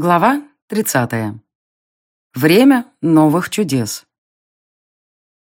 Глава 30. Время новых чудес.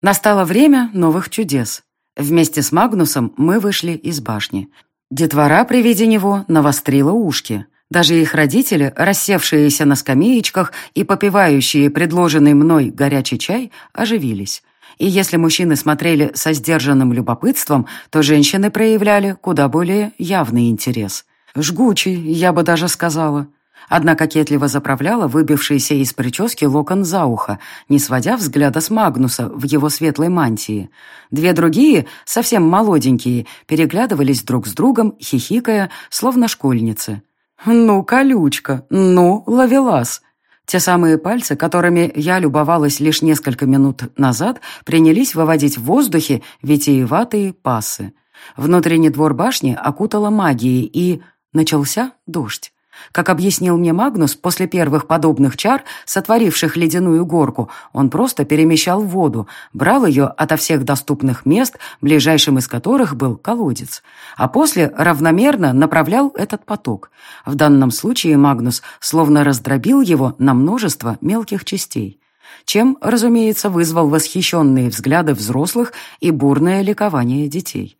Настало время новых чудес. Вместе с Магнусом мы вышли из башни. Детвора при виде него навострила ушки. Даже их родители, рассевшиеся на скамеечках и попивающие предложенный мной горячий чай, оживились. И если мужчины смотрели со сдержанным любопытством, то женщины проявляли куда более явный интерес. Жгучий, я бы даже сказала. Одна кокетливо заправляла выбившийся из прически локон за ухо, не сводя взгляда с Магнуса в его светлой мантии. Две другие, совсем молоденькие, переглядывались друг с другом, хихикая, словно школьницы. «Ну, колючка! Ну, ловелас!» Те самые пальцы, которыми я любовалась лишь несколько минут назад, принялись выводить в воздухе витиеватые пасы. Внутренний двор башни окутала магией, и начался дождь. Как объяснил мне Магнус, после первых подобных чар, сотворивших ледяную горку, он просто перемещал воду, брал ее ото всех доступных мест, ближайшим из которых был колодец, а после равномерно направлял этот поток. В данном случае Магнус словно раздробил его на множество мелких частей чем, разумеется, вызвал восхищенные взгляды взрослых и бурное ликование детей.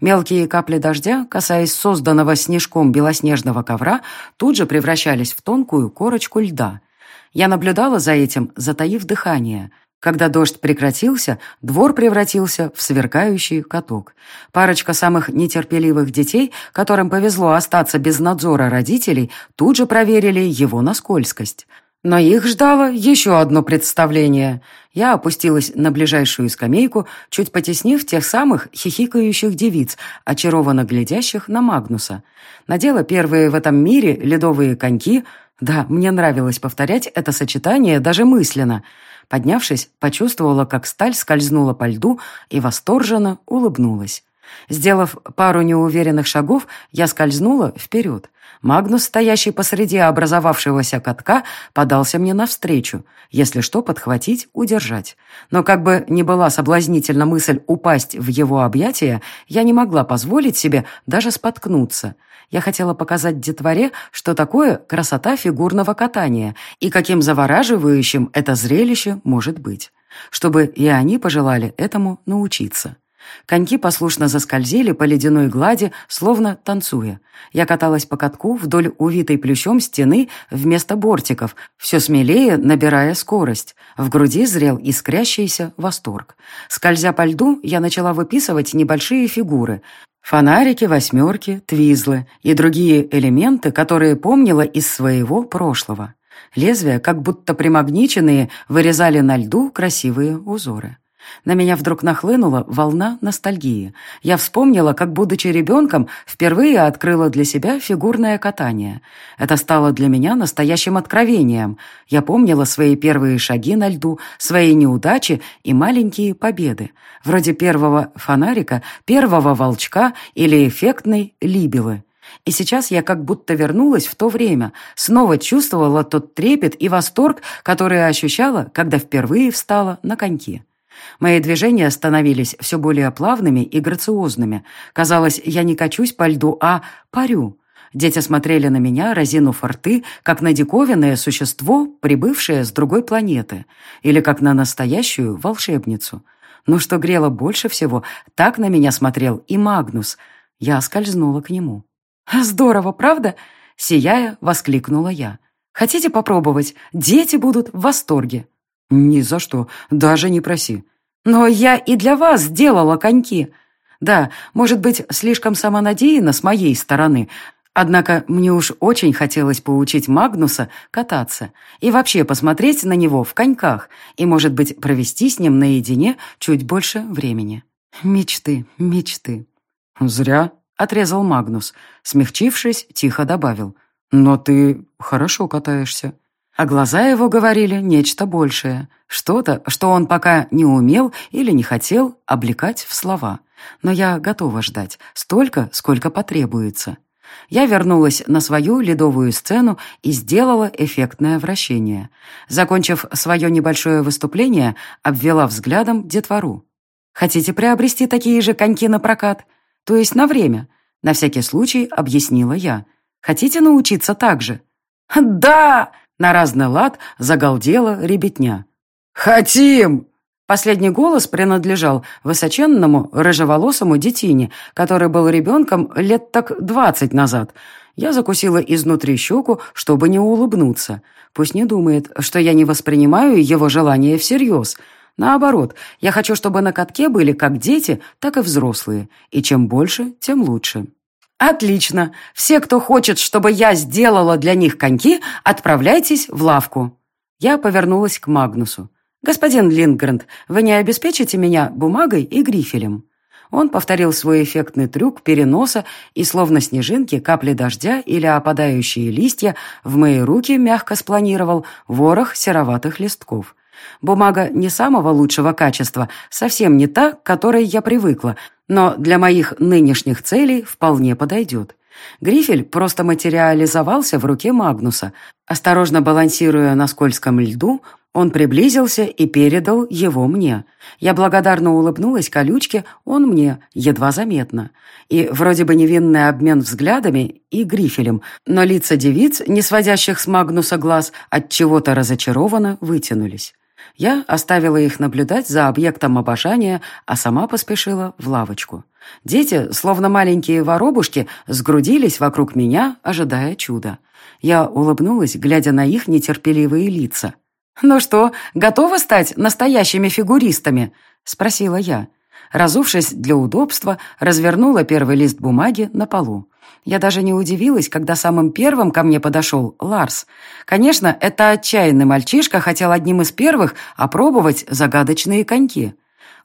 Мелкие капли дождя, касаясь созданного снежком белоснежного ковра, тут же превращались в тонкую корочку льда. Я наблюдала за этим, затаив дыхание. Когда дождь прекратился, двор превратился в сверкающий каток. Парочка самых нетерпеливых детей, которым повезло остаться без надзора родителей, тут же проверили его на скользкость. Но их ждало еще одно представление. Я опустилась на ближайшую скамейку, чуть потеснив тех самых хихикающих девиц, очарованно глядящих на Магнуса. Надела первые в этом мире ледовые коньки. Да, мне нравилось повторять это сочетание даже мысленно. Поднявшись, почувствовала, как сталь скользнула по льду и восторженно улыбнулась. Сделав пару неуверенных шагов, я скользнула вперед. Магнус, стоящий посреди образовавшегося катка, подался мне навстречу. Если что, подхватить, удержать. Но как бы ни была соблазнительна мысль упасть в его объятия, я не могла позволить себе даже споткнуться. Я хотела показать детворе, что такое красота фигурного катания и каким завораживающим это зрелище может быть. Чтобы и они пожелали этому научиться. Коньки послушно заскользили по ледяной глади, словно танцуя. Я каталась по катку вдоль увитой плющом стены вместо бортиков, все смелее набирая скорость. В груди зрел искрящийся восторг. Скользя по льду, я начала выписывать небольшие фигуры. Фонарики, восьмерки, твизлы и другие элементы, которые помнила из своего прошлого. Лезвия, как будто примагниченные, вырезали на льду красивые узоры. На меня вдруг нахлынула волна ностальгии. Я вспомнила, как, будучи ребенком, впервые открыла для себя фигурное катание. Это стало для меня настоящим откровением. Я помнила свои первые шаги на льду, свои неудачи и маленькие победы, вроде первого фонарика, первого волчка или эффектной либелы. И сейчас я как будто вернулась в то время, снова чувствовала тот трепет и восторг, который ощущала, когда впервые встала на коньки. Мои движения становились все более плавными и грациозными. Казалось, я не качусь по льду, а парю. Дети смотрели на меня, разинув рты, как на диковинное существо, прибывшее с другой планеты, или как на настоящую волшебницу. Но что грело больше всего, так на меня смотрел и Магнус. Я скользнула к нему. «Здорово, правда?» — сияя, воскликнула я. «Хотите попробовать? Дети будут в восторге». «Ни за что, даже не проси. Но я и для вас сделала коньки. Да, может быть, слишком самонадеянно с моей стороны, однако мне уж очень хотелось поучить Магнуса кататься и вообще посмотреть на него в коньках и, может быть, провести с ним наедине чуть больше времени. Мечты, мечты. «Зря», — отрезал Магнус, смягчившись, тихо добавил. «Но ты хорошо катаешься». А глаза его говорили нечто большее, что-то, что он пока не умел или не хотел облекать в слова. Но я готова ждать столько, сколько потребуется. Я вернулась на свою ледовую сцену и сделала эффектное вращение. Закончив свое небольшое выступление, обвела взглядом детвору. «Хотите приобрести такие же коньки на прокат? То есть на время?» На всякий случай объяснила я. «Хотите научиться так же?» «Да!» — на разный лад загалдела ребятня. «Хотим!» Последний голос принадлежал высоченному рыжеволосому детине, который был ребенком лет так двадцать назад. Я закусила изнутри щеку, чтобы не улыбнуться. Пусть не думает, что я не воспринимаю его желание всерьез. Наоборот, я хочу, чтобы на катке были как дети, так и взрослые. И чем больше, тем лучше. «Отлично! Все, кто хочет, чтобы я сделала для них коньки, отправляйтесь в лавку». Я повернулась к Магнусу. «Господин Лингранд, вы не обеспечите меня бумагой и грифелем?» Он повторил свой эффектный трюк переноса, и словно снежинки, капли дождя или опадающие листья в мои руки мягко спланировал ворох сероватых листков. Бумага не самого лучшего качества, совсем не та, к которой я привыкла, но для моих нынешних целей вполне подойдет. Грифель просто материализовался в руке Магнуса. Осторожно балансируя на скользком льду, он приблизился и передал его мне. Я благодарно улыбнулась колючке, он мне, едва заметно. И вроде бы невинный обмен взглядами и грифелем, но лица девиц, не сводящих с Магнуса глаз, от чего-то разочарованно вытянулись. Я оставила их наблюдать за объектом обожания, а сама поспешила в лавочку. Дети, словно маленькие воробушки, сгрудились вокруг меня, ожидая чуда. Я улыбнулась, глядя на их нетерпеливые лица. «Ну что, готовы стать настоящими фигуристами?» — спросила я. Разувшись для удобства, развернула первый лист бумаги на полу. Я даже не удивилась, когда самым первым ко мне подошел Ларс. Конечно, это отчаянный мальчишка хотел одним из первых опробовать загадочные коньки.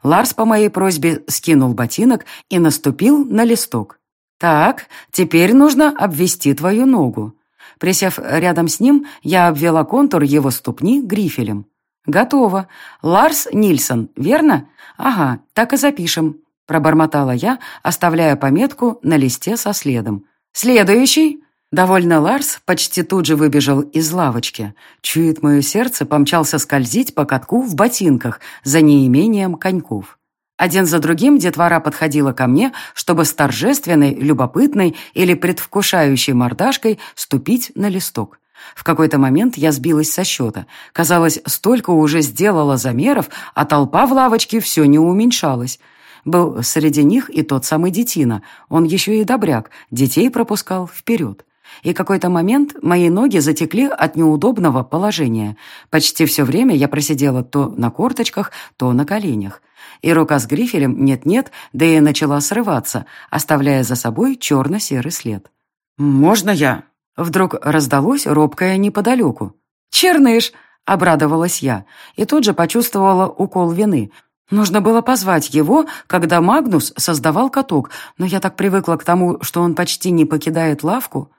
Ларс по моей просьбе скинул ботинок и наступил на листок. «Так, теперь нужно обвести твою ногу». Присев рядом с ним, я обвела контур его ступни грифелем. «Готово. Ларс Нильсон, верно? Ага, так и запишем», — пробормотала я, оставляя пометку на листе со следом. «Следующий!» Довольно Ларс почти тут же выбежал из лавочки. Чует мое сердце, помчался скользить по катку в ботинках за неимением коньков. Один за другим детвора подходила ко мне, чтобы с торжественной, любопытной или предвкушающей мордашкой ступить на листок. В какой-то момент я сбилась со счета. Казалось, столько уже сделала замеров, а толпа в лавочке все не уменьшалась. Был среди них и тот самый детина. Он еще и добряк, детей пропускал вперед. И какой-то момент мои ноги затекли от неудобного положения. Почти все время я просидела то на корточках, то на коленях. И рука с грифелем нет-нет, да и начала срываться, оставляя за собой черно-серый след. «Можно я?» Вдруг раздалось робкое неподалеку. «Черныш!» — обрадовалась я, и тут же почувствовала укол вины. Нужно было позвать его, когда Магнус создавал каток, но я так привыкла к тому, что он почти не покидает лавку.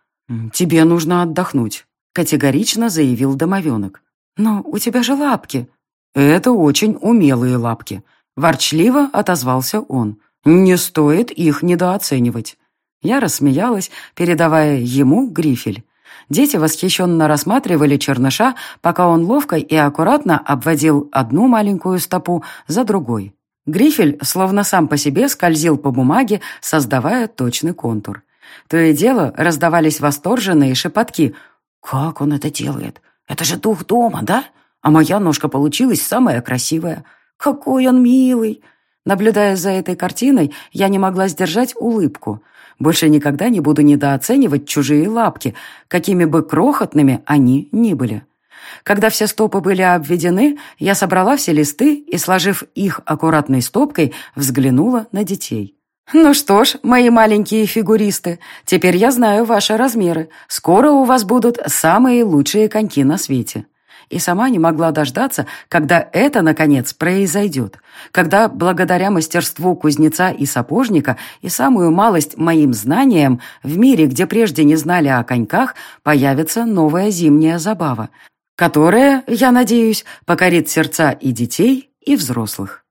«Тебе нужно отдохнуть», — категорично заявил домовенок. «Но у тебя же лапки». «Это очень умелые лапки», — ворчливо отозвался он. «Не стоит их недооценивать». Я рассмеялась, передавая ему грифель. Дети восхищенно рассматривали черныша, пока он ловко и аккуратно обводил одну маленькую стопу за другой. Грифель, словно сам по себе, скользил по бумаге, создавая точный контур. То и дело раздавались восторженные шепотки. «Как он это делает? Это же дух дома, да? А моя ножка получилась самая красивая. Какой он милый!» Наблюдая за этой картиной, я не могла сдержать улыбку. Больше никогда не буду недооценивать чужие лапки, какими бы крохотными они ни были. Когда все стопы были обведены, я собрала все листы и, сложив их аккуратной стопкой, взглянула на детей. «Ну что ж, мои маленькие фигуристы, теперь я знаю ваши размеры. Скоро у вас будут самые лучшие коньки на свете» и сама не могла дождаться, когда это, наконец, произойдет, когда, благодаря мастерству кузнеца и сапожника и самую малость моим знаниям, в мире, где прежде не знали о коньках, появится новая зимняя забава, которая, я надеюсь, покорит сердца и детей, и взрослых.